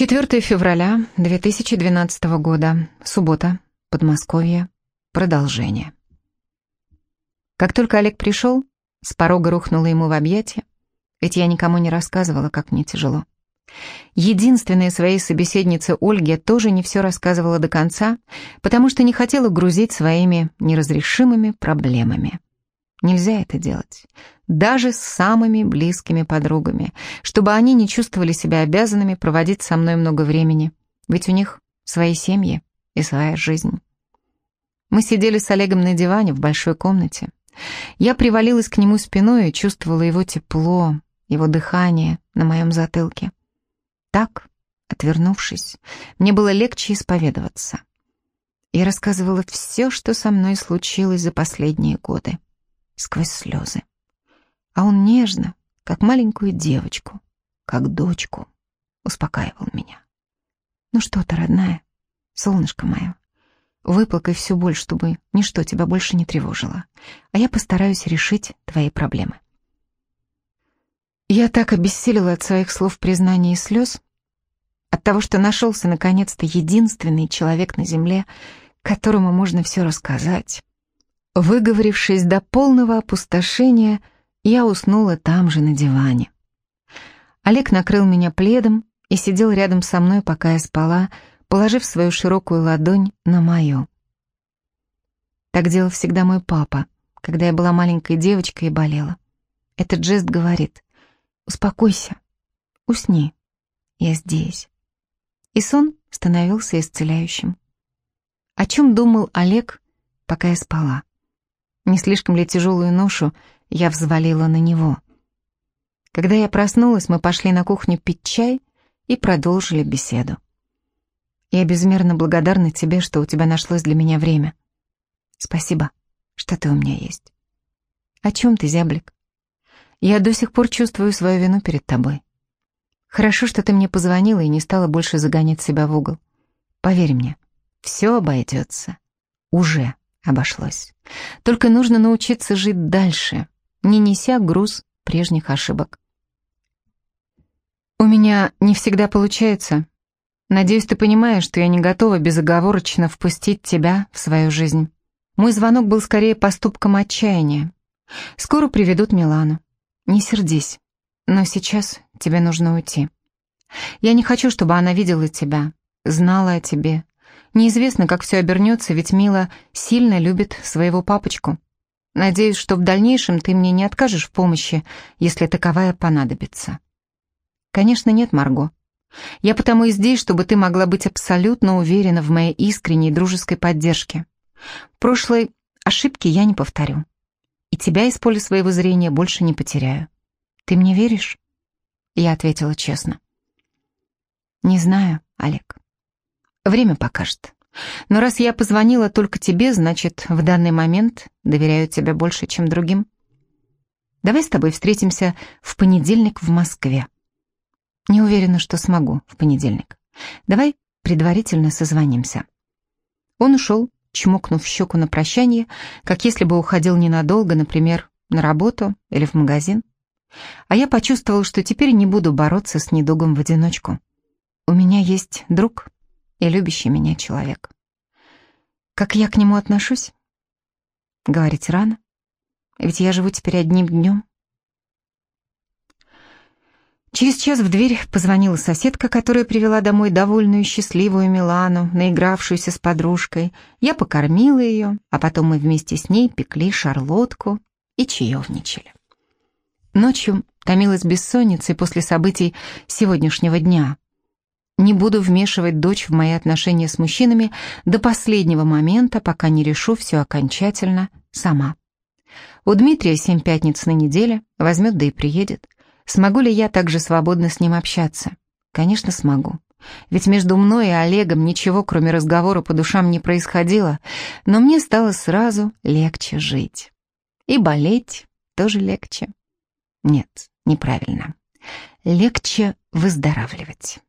4 февраля 2012 года. Суббота. Подмосковье. Продолжение. Как только Олег пришел, с порога рухнула ему в объятия, ведь я никому не рассказывала, как мне тяжело. Единственная своей собеседнице Ольге тоже не все рассказывала до конца, потому что не хотела грузить своими неразрешимыми проблемами. Нельзя это делать. Даже с самыми близкими подругами, чтобы они не чувствовали себя обязанными проводить со мной много времени. Ведь у них свои семьи и своя жизнь. Мы сидели с Олегом на диване в большой комнате. Я привалилась к нему спиной и чувствовала его тепло, его дыхание на моем затылке. Так, отвернувшись, мне было легче исповедоваться. Я рассказывала все, что со мной случилось за последние годы сквозь слезы. А он нежно, как маленькую девочку, как дочку, успокаивал меня. «Ну что ты, родная, солнышко мое, выплакай всю боль, чтобы ничто тебя больше не тревожило, а я постараюсь решить твои проблемы». Я так обессилила от своих слов признания и слез, от того, что нашелся наконец-то единственный человек на земле, которому можно все рассказать, Выговорившись до полного опустошения, я уснула там же на диване. Олег накрыл меня пледом и сидел рядом со мной, пока я спала, положив свою широкую ладонь на мою. Так делал всегда мой папа, когда я была маленькой девочкой и болела. Этот жест говорит «Успокойся, усни, я здесь». И сон становился исцеляющим. О чем думал Олег, пока я спала? Не слишком ли тяжелую ношу я взвалила на него? Когда я проснулась, мы пошли на кухню пить чай и продолжили беседу. Я безмерно благодарна тебе, что у тебя нашлось для меня время. Спасибо, что ты у меня есть. О чем ты, зяблик? Я до сих пор чувствую свою вину перед тобой. Хорошо, что ты мне позвонила и не стала больше загонять себя в угол. Поверь мне, все обойдется. Уже обошлось. Только нужно научиться жить дальше, не неся груз прежних ошибок. У меня не всегда получается. Надеюсь, ты понимаешь, что я не готова безоговорочно впустить тебя в свою жизнь. Мой звонок был скорее поступком отчаяния. Скоро приведут Милану. Не сердись, но сейчас тебе нужно уйти. Я не хочу, чтобы она видела тебя, знала о тебе, Неизвестно, как все обернется, ведь Мила сильно любит своего папочку. Надеюсь, что в дальнейшем ты мне не откажешь в помощи, если таковая понадобится. Конечно, нет, Марго. Я потому и здесь, чтобы ты могла быть абсолютно уверена в моей искренней дружеской поддержке. Прошлой ошибки я не повторю. И тебя из поля своего зрения больше не потеряю. Ты мне веришь? Я ответила честно. Не знаю, Олег. Время покажет. Но раз я позвонила только тебе, значит, в данный момент доверяю тебе больше, чем другим. Давай с тобой встретимся в понедельник в Москве. Не уверена, что смогу в понедельник. Давай предварительно созвонимся. Он ушел, чмокнув щеку на прощание, как если бы уходил ненадолго, например, на работу или в магазин. А я почувствовал, что теперь не буду бороться с недугом в одиночку. У меня есть друг и любящий меня человек. Как я к нему отношусь? Говорить рано, ведь я живу теперь одним днем. Через час в дверь позвонила соседка, которая привела домой довольную счастливую Милану, наигравшуюся с подружкой. Я покормила ее, а потом мы вместе с ней пекли шарлотку и чаевничали. Ночью томилась бессонницей после событий сегодняшнего дня. Не буду вмешивать дочь в мои отношения с мужчинами до последнего момента, пока не решу все окончательно сама. У Дмитрия семь пятниц на неделе, возьмет да и приедет. Смогу ли я также свободно с ним общаться? Конечно, смогу. Ведь между мной и Олегом ничего, кроме разговора по душам, не происходило, но мне стало сразу легче жить. И болеть тоже легче. Нет, неправильно. Легче выздоравливать.